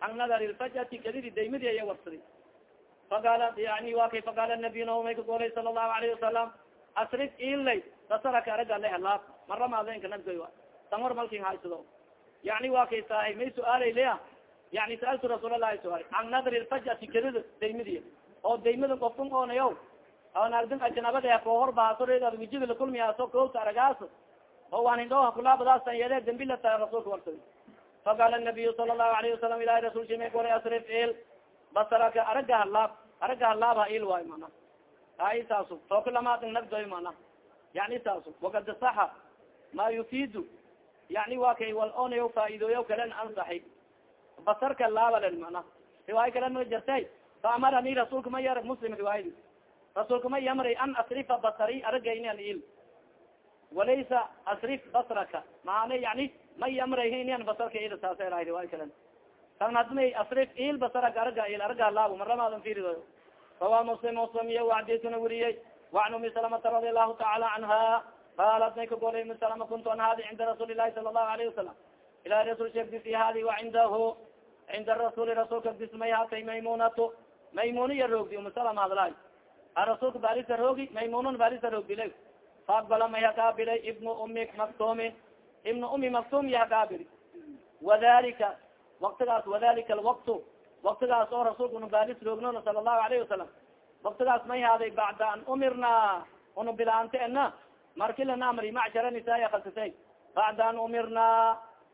Speaker 1: can nadari lfajati kadidi daymidi iya warsadi faqaala yani wa kay faqaala nabiy na may ka golay sala allahu alayhi wasalam asrif ilay basaraka araga le halaab maramaadeenka nagdoy tangor malkin haysado yani wa kay saahay may su'aalay lea yani saaltu rasuul allahi suaal can nadri lfajati kadida daymidi oo daymada kofkun oonayo naagdin ajnabada koohor baasoreed wijida lakulmiyaaso koota aragaas oo waan indhooha kulaabadaasan yede dambila tahay rasuulka warsadi faqaala nabiyu sala allahu alayhi wasalam ilahi rasulki may goray asrif il basaraka araga halaab araga halaab ha il waayo mana ai saasu tooka lamaadin nagdoy mana yani saasu wakad saxa ma yufidu yani wa kay wal onayo faaidooya kalen ansaxi basarka laabalen mana riwaayo kalen ma jartay faamarani rasuulka ma yar muslim riwaayadi rasuulka ma yamray an asrifa basari aragayni an il walaysa asrif basraka maana yani may amrayhnan basarka il saasa riwaay kalen kan hadma asrif il basarka araga il araga laabo maramadan firido fawa muslim muslimiya wadiskana weriyey waan umi salamata radi allahu taala anha qaalat nay kagolay umi salama kuntu an hadi cinda rasuuli lahi sala allahu alayhi wasalam ilahi rasul shegdisi hadi wa cindahu cinda rasuli rasulka dismay hatay maymunatu maymuna roogdi umi salama hadlaay a rasulka balisa roogi maymunan balisa roogdi la faaqbala ma yakaabila ibn umi maktumi ibn umi maktum yakaabili wadalika waktigaas wadalika alwaktu waktigaas oo rasuulka unubaalis roognoona sala allahu alayhi wasalam waktigaas may haaday bacda an umirna unu bilaante ena marki lana amri macshara nisaai kasisay bacda an umirna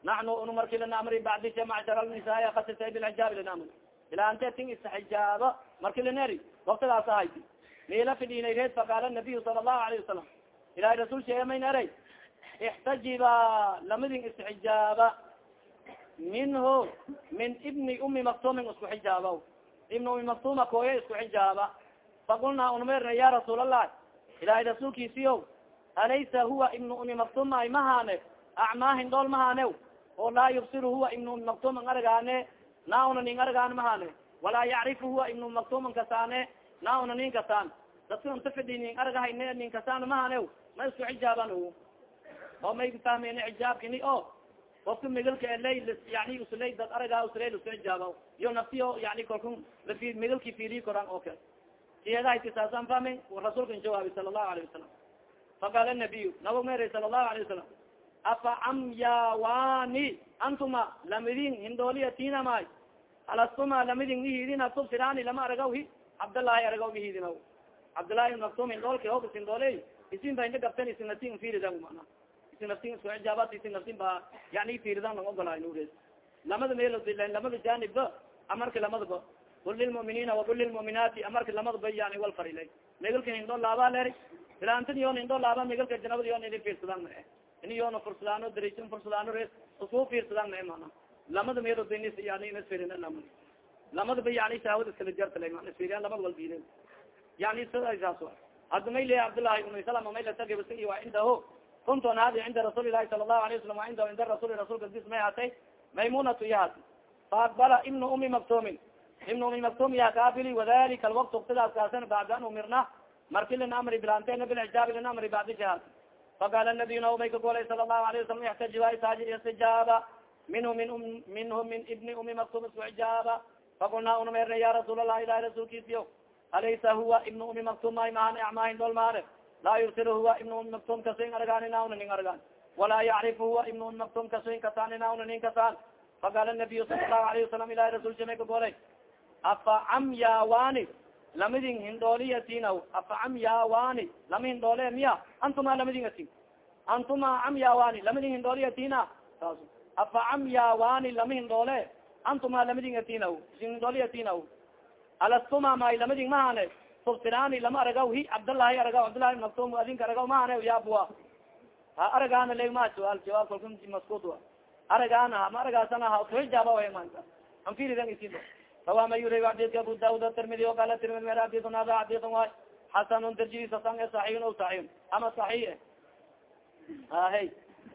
Speaker 1: naxnu un marki lana amri bacdisha macshara nisaai kasisay bilxijaabi lana amri bilaante tin isxijaabo marki lana eri waktigaas ahayd. Miila fidinay reed faqaala nabiyu sala allahu alayhi wasalam ilahay rasul sheega mayn eray? Ixtajiba lamadin isxijaaba. Minhu min ibni umi maktumin isku xijaaba. Ibn umi maktuma kooya isku xijaaba. Faqulnaa unmerna ya rasuul allah ilahay rasuulkiisiyo alaysa huwa ibnu umi maktum ay mahane acmaa hindool mahane oo laa yubsiru huwa ibnu umi maktuman argaane naa una ning argaan mahane walaa yacrifu huwa ibnu maktuman kasaane naa una nin kasaan dadka unta fidhi ning argahayne nin kasaan mahane ma isku xijaaban oo may fahmeen xijaabkini o ofka migalka elay yani uslay dad aragaa uslay isku xijaaba iyo naftiyo yani kalku migalki firiyi koran oo kale siyadahaytisaasan fahmay rasuulka in jawaabi sala allahu alayه wasalam faqaala nabiyu nabag meray sala allahu alayه wasalam afa amyawani antuma lamidin hindooliya tinamay alastuma lamidin ihidin atubsirani lama aragaw hi? Cabdalahi aragaw ihidina cabdalahi maktum hindoolka hogas hindoole isin ba inda gabtan isin naftin firidan mana. Isin naftin isku cijaabat isin naftin ba yani firidan lang ogolahay nureed lamada meel lamada janibba amarka lamadaba kul lilmuminina wakul lilmuminaati amarka lamadaba yani wal farilay megalka hindoo laaba ler ilaantin yoon hindoo laaba megalka janabada yoon ini fiirsadaan ma ini yoona fursadaano darisin fursadaano res isku fiirsadaan ma mana. Lamada meel nis yani isfirin lama lamadaba yani saawad iskala jartala ma isfiriyan lamad wal biiden yani sidasaas wa hadda may leya cabdullahi ibnu salama may wa cindahu kuntu an hadi cinda rasuuli lahi sala allahu alayه wasalam wa cindahu cinda rasuli rasulka dis may hatay maymunatu iyahat faaqbala ibnu umi maktumin. Ibn umi maktum ya kaabili wadalika alwakt waktidaas kaasan bacda an umirna. Marki linamri bilaantena bilxijaabi linamri bacdi shahaad faqala nabiy na may ka golay sala allahu alayه wasalam ixtajiba istijaaba minhu min minhu min ibni umi maktum isku xijaaba faqulnaa una meerna ya rasuul allah ilahi rasuulkiisiyo alaysa huwa ibn umi maktum may mahan acmahin dol maane laa yubsir huwa ibn umi maktum kasoin argaaninauna nin argaan. Walaa yacrifu huwa ibn umi maktum kasoin kasaaninauna nin kasaan faqaala nabiyu sala allahu alayhi wasalam ilahi rasul shamay ka golay afa camyawani lamadin hindhooliyatinaw afa camyawani lama hindhoole miya? Antuma lamadin atin antuma camyawani lamadin hindhooliyatina afa camyawani lama hindhoole antuma lamadin atinaw hindhooliyatinaw alastuma may lamadin mahane tubsirani lama aragaw hi cabdllahi aragaw cabdllahi maktum adinka aragaw mahane yaabua ha aragaana legma suaal jawaab kalka maskut aragaana ma aragaasana ha tuhijaaba manta anfiridan isido rawa mayuri adidka abu daud tirmidi o kala tirmidi mer adidun hada adidun way xasanun darjiisasan saxiixun o saxiix ama saxiix ahe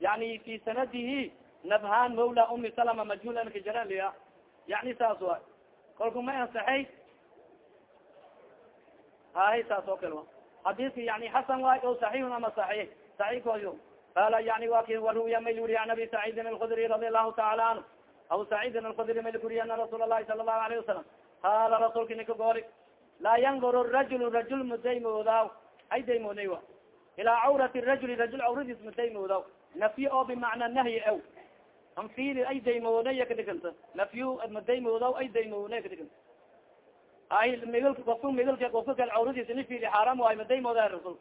Speaker 1: yani fi sanadihi nabhan mawla umi salama majhul ankajaraliya yani saas way kalku ma ansaxay hahay saas oo kale xadiska yani xasan waay o saxiixun ama saxiix saxiixkoyo qala yani wa ki waruya may luriya an abi saciidin alkudri radi allahu taala anhu abu saciidin alkudri may lkuriya ana rasuul lahi sala allahu alayhi wasalam qaala rasuulka nika goori laa yangur rajul rajul mudaymoodaw ay daymooday wa ilaa cawrati rajuli rajul cawradiis mudaymoodaw nafyi oo bimacna nahyi ew anfiri ay daymoodaya kadhiganta nafyu madaymoodaw ay daymoona kadhiganta ay migl ofka migilka ofka kal cawradiis ini fili xaram waay madaymooda rasul.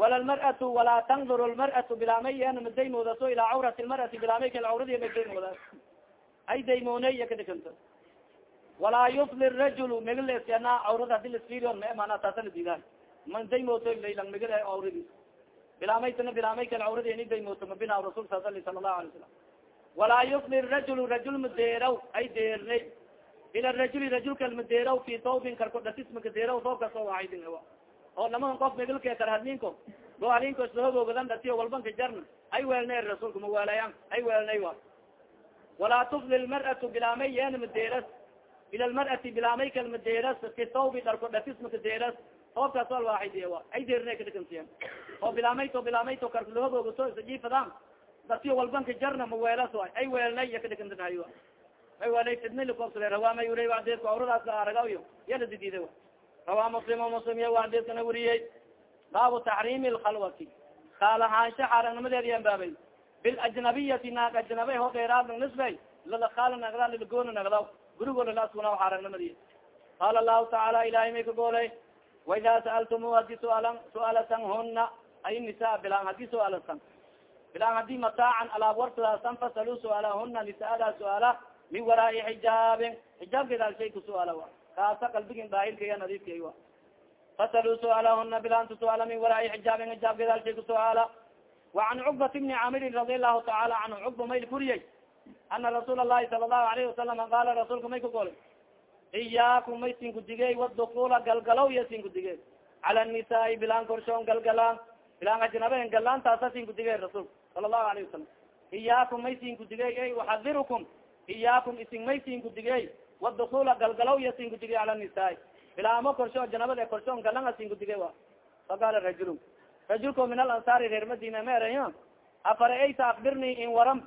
Speaker 1: Wala lmar'atu walaa tandur lmar'atu bilaamay ena madaymoodaso ilaa cawrati lmar'ati bilaamay kal cawradi madaymooda ay daymoonaya kadhiganta walaa yufli rajul migilesana cawrada hadi lasfirion ma mana taasa ladiidan madaymooto laylang migil cawradiis bilaamaytana bilaamay kal cawradi ini daymooto mabina rasul sa sali sala allahu alay salam walaa yufli rajul rajul madeeraw ay deernay ila rajuli rajulka madeeraw fi taubin karkodhatis makadeeraw soobkas oo waidin oo lamadan qof migilke karhadninko go halinko islahogogadan dhatiyo walbanka jarna ay weelnay rasulka mawaalayan ay weelnay wa walaa tufli lmar'atu bilaamay yeena madeeras ila lmar'ati bilaamay kal fi taubi dharkodhatis makadeeras soobkaas o alwaaxidiy wa ay deernay kadhikansiyan oo bilaamayto bilaamayto karlahogogato isajiifadan datiyo walbanka jarna maweelas ay weelnay iya kadhikantahay ay weelay fidna lakobsade rawaa ma yuri adedka awradaas la aragayo yala didiida rawaa muslim muslim ya adedkana weriyey baabu taxriimi lkhalwati kaalahaansha xaarangnimadeedi ambaabay biljnabiyati naag ajnabe ho dheeraadna nisbay. Lalakaala nagda lilgoona nagdaw gurigo lalaskunaw xaaragnimadi qaala lahu tacaala ilahay may ka goolay waida sa'altumu haddii suaalan su'aalatan huna ay nisaa bilaan haddii su'aalasan bilaan haddii mataacan alaab warsadaasan fasalu suaalahuna nisaada suaala min waraai xijaabin xijaab gedaal shay kusuaala wa kaasa qalbigin daahirkaya nadiifkay wa fasalu suaalahuna bilaanta suaala min waraai xijaabin xijaab gedaal shay kusuaala وعan cقبaت بni camirin رadi الlahu taعala canhu cقba mayl kuriyay ana rasuul الlahi sala الlahu عlyه وasalam qala rasuulka may ka golay iyaakum may sin kudigey وdukula galgalaw iya sin kudigey cala النisaai bilaan korshoon galgalaan bilaan ajnaben galaantaasa sin kudigey rasulka sala الlahu عlyه وasalam iyaakum may sin kudigey ey uxadirukum iyaakum isin may siin gudigey wadukula galgalaw ya siin gudigey ala nisaa bilaamo korsho janabada korshoon galana siin gudigey a faqaala rajulu rajulko min alansaari reer madina ma era afara eysa akbirni in waram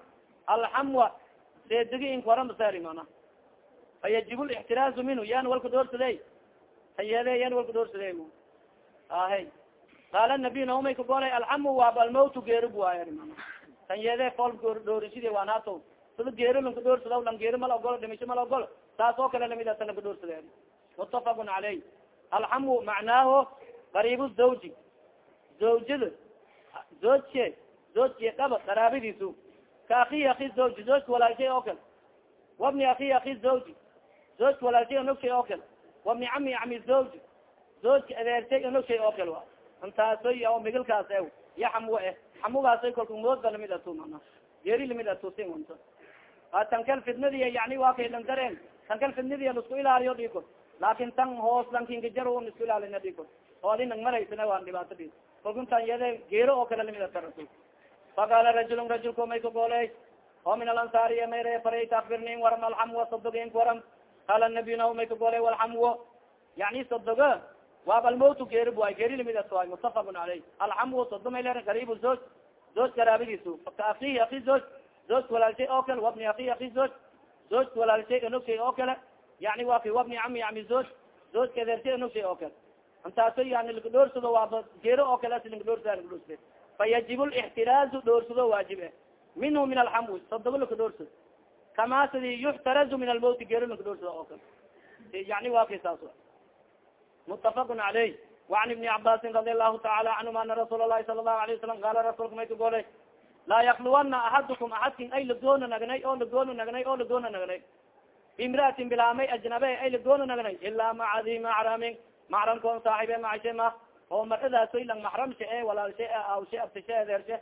Speaker 1: alxamwa seedigi in waram sari mana fayajib lixtiraazu minhu yan walka doorsadey hayede yan walka doorsadey ahe qaala nabiy naumay kagolay alxamu waa almawtu geerug waay mana kan yede fool dooriside waanato sida geero lanka doorsada lan geero mala ogolo dhimisho mala ogolo saas oo kale la mid asa lanka doorsade mutafaqun caleyh alxamu macnaaho qariib zawji. Zawjada zoojke zoojke dhaba qaraabadiisu ka aki aki zawji zoojka walaalshay oo kale wabni aki aki zawji. Zoojka walaalshay onogshay oo kale wabni cami cami zawji. Zoojka adeershay onogshay oo kale wa intaasoy oo migilkaas ew ya xamuwa eh xamugaasoy kolka moodba la mid atu mana. Geeri la mid atu sin unta tankal fidnadiya yani waa kay lan dareen tankal fidnadiya lasku ilaaliyo dhiko laakin tan hoos lankinkajar n isku ilaalina dhiko oo adi nang maraysana waan dhibaato dhis kolkuntan yade geero oo kale la mid ata rasul. Faqala rajulun rajulko may kagooley oo min alansaari mayre farayta akbirnin waram alxamwa sadogink waram. Qala nabiy nahu may kagooley walxamwo. Yani sadogo waab almawtu geerib waay geeri la mid at waay mutafaqun caleyh alxamwo sado may leer qariib zooj. Zooj garaabadiisu ka akihi aki zooj zoojka walaalshay oo kale wabni aki aki zooj zoojka walaalshay anogshay oo kale yani waa kay wabni cami cami zooj dooska adeerti nushay oo kale intaaso yani lakadhoorsado waaba geero oo kale as lakadhoorsada lakadhoorsade fayajib lixtiraazu dhoorsado waajib e minhu min alxamwi sodogo lakadhoorsado kama sidi yuxtarazu min almawti geero lakadhoorsado oo kale yani waa kay saas mutafaqun caleyh وan iبni cabاsin رadi الlahu taعala canهum ana rasuul الlahi sala الlahu عlaه وasalam qala rasulka may ka golay laa yakluwana axadukum axadkin ay lagoona nagnay oo lagoona nagnay oo lagoona nagnay. Bimraatin bilaamay ajnabe ay lagoona nagnay. Ilaa maca di macramin macramkoon saaxibe macashe ma oo maradaasay lang maxramshe e walaalshe awshe abtishe adeershe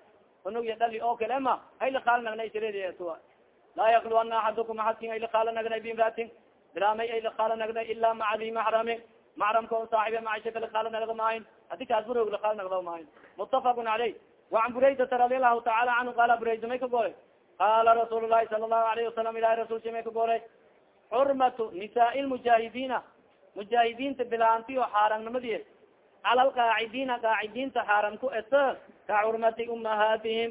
Speaker 1: unugya dhali oo kale ma ay lakaala nagnay sireedtua laa yakluwana axadukum axadkin ay lakaala nagnay bimraatin bilaamay ay lakaala nagnay ilaa maca di macramin macramkoon saaxibe macashe lakaala nagda maahin hadi kaas burog lakaala nagda maahin mutafaqun caleyh وan buraydata radi alahu taala canhu qala burayda may ka golay qala rasuul الlahi sala الlahu alayه wasalam ilahi rasulsha may ka golay xurmatu nisaa lmujaahidiina mujaahidiinta bilaantiyo xaarannimadi cala lqaacidiina qaacidiinta xaaran ku es ka xurmati umahaatihim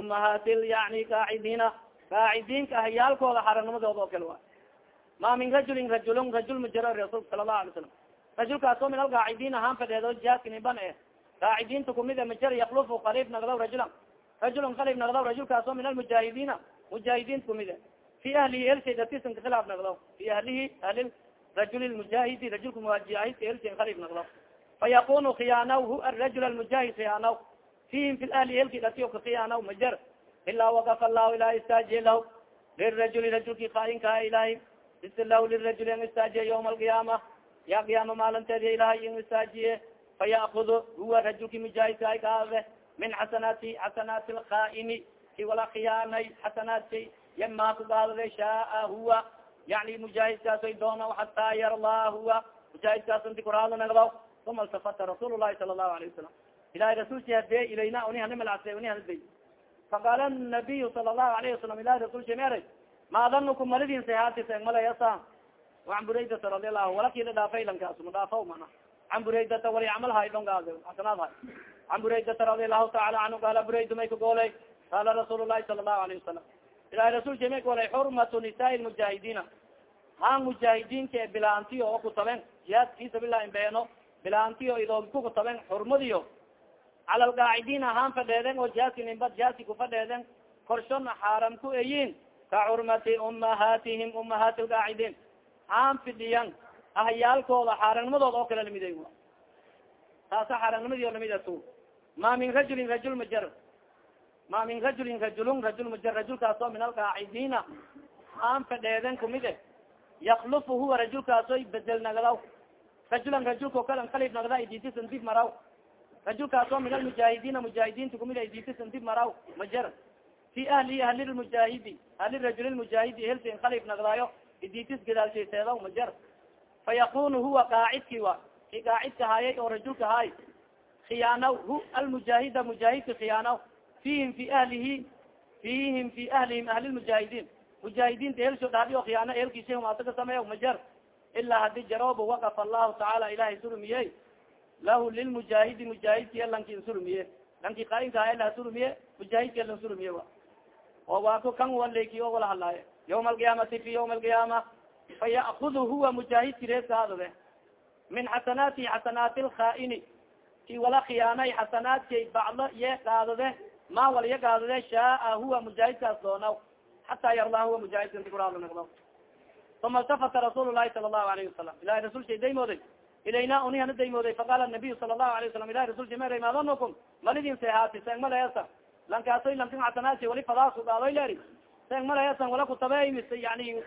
Speaker 1: umahaati yani qaacidiina qaacidiinka ahyaalkooda xaaranimadooda oo kale wa ma min rajulin rajulun rajul mujara rasulka sala الlahu alay salam rajulkaasoo min alqaacidiin ahaan fadheedo jaskiniban e qaacidiinta kumid e majar yaklufu qariib nagdaw rajulan rajulun qariib nagdaw rajulkaasoo min almujaahidiina mujaahidiinta kumid e fi ahlihi elshay datisan khilaaf nagdaw fi ahlihi ahli rajul lmujaahidi rajulka mujaahidka elshay qariib nagdaw fayakunu khiyaanaw hu arajul almujaahid khiyaanaw fihim fi ahli elki datiyo ka khiyaanaw majar ilaa waqafa allahu ilahi istaajiye lah lirajuli rajulki kaainkaa ilahi islah lirajuli an istaajiye yawma alqiyaama ya qiyaama maalinteedi ilahay in istaajiye fayakud huwa rajulki mujahidka kaade min xasanaati xasanaati lkaaini ki wala khiyaanay xasanaadki yama kugaadade shaa huwa yani mujaahidkaasoy doona xataa yar lah huwa mujaahidkaas inti kuraado nagdaw uma ltafata rasuul lahi sala lahu alayh wasalam ilahay rasulki hadee ilayna uni hana malcase uni hanabey faqaala nabiyu sala lahu alayhi wasalam ilahi rasulki meeray ma danuku maridin sihaatis engmalayasa an buraydata radi lahu walakiila dhaafaylankaas ma dhaafaw mana an buraydata walyamal hay gaad asanaad hay an buraydata radi allahu taala anhu qaala burayda may ka goolay. Qaala rasuul lahi sala allahu alayhi wasalam ilahi rasulka may goolay xurmatu nisaa lmujaahidiina han mujaahidiinka e bilaantiyo oo kutaben jihaadka fi sabilah inbeeno bilaantiyo idoogku kutaben xurmadiyo cala algaacidiina haan fadheeden oo jihaadka nimbad jihaadki kufadheeden korshona xaaram ku eyiin ka xurmati umahatihim umahaati lgaacidiin han fidhiyan ahyaalkooda xaarangnimadooda oo kale lamiday taasa xaarangnimadii o la mid tu. Ma min rajulin rajul majar. Ma min rajulin rajulun rajul majar. Rajulkaasoo min alqaacidiina. Haan fadheeden kumid e yaklufu huwa rajulkaasoy bedel nagdaw rajulan rajulkao kale kalif nagda iditisan dib maraw. Rajulkaasoo min almujaahidiina mujaahidiinta kumid iditisan dib maraw. Majar. Fi ahli ahli lmujaahidi ahli rajul lmujaahidi helsin kalif nagdaayo iditis gadaalshayseedaw majar fayakunu huwa qaacidki wa ki qaacidka haayay oo rajulka haay khiyaanaw hu almujaahida mujaahidka khiyaanaw fihim fi ahlihi fihim fi ahlihim ahli lmujaahidiin mujaahidiinta helsho dhaadi o khiyaano helkiisa humaasa ka sameeya majar ilaa hadi jarooba waqaf allahu tacaala ilahay surmiye lahu lilmujaahidi mujaahidki lanki surmiye lanki qaainka haay laha surmiye mujaahidki lan surmiye wa oo waa ko kan waleki o wala hadlaaye yawma alqiyaamati fi yawma alqiyaama fayakud huwa mujaahidki reesaadode min xasanaati xasanaati lkhaaini ki wala khiyaanay xasanaadkay bacdo ye dhaadode ma wal ya gaadode shaaa huwa mujaahidkaas doonaw xataa yardaa huwa mujaahidkanti kuraado nodo uma iltafata rasuul lahi sala lahu alayhi wasalam ilahi rasulsha daymooday ilayna unihana daymooday faqaala nabiyu sala lahu alayh wasalam ilahi rasulsha meraymaadanukum malidin sehaati seengmalayasan lankaasoy lankin xasanaadka wali fadaas u dhaadoy leeri seengmalayasan wala kutabeymisa yani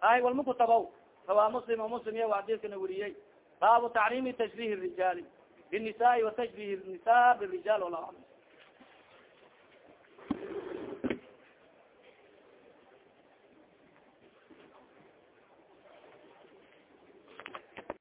Speaker 1: ay walma kutabaw rawaa muslim o muslim iya xadiiskana weriyey baabu tacriimi tashbih rijaali binisaai wa tashbih nisa birijaal ala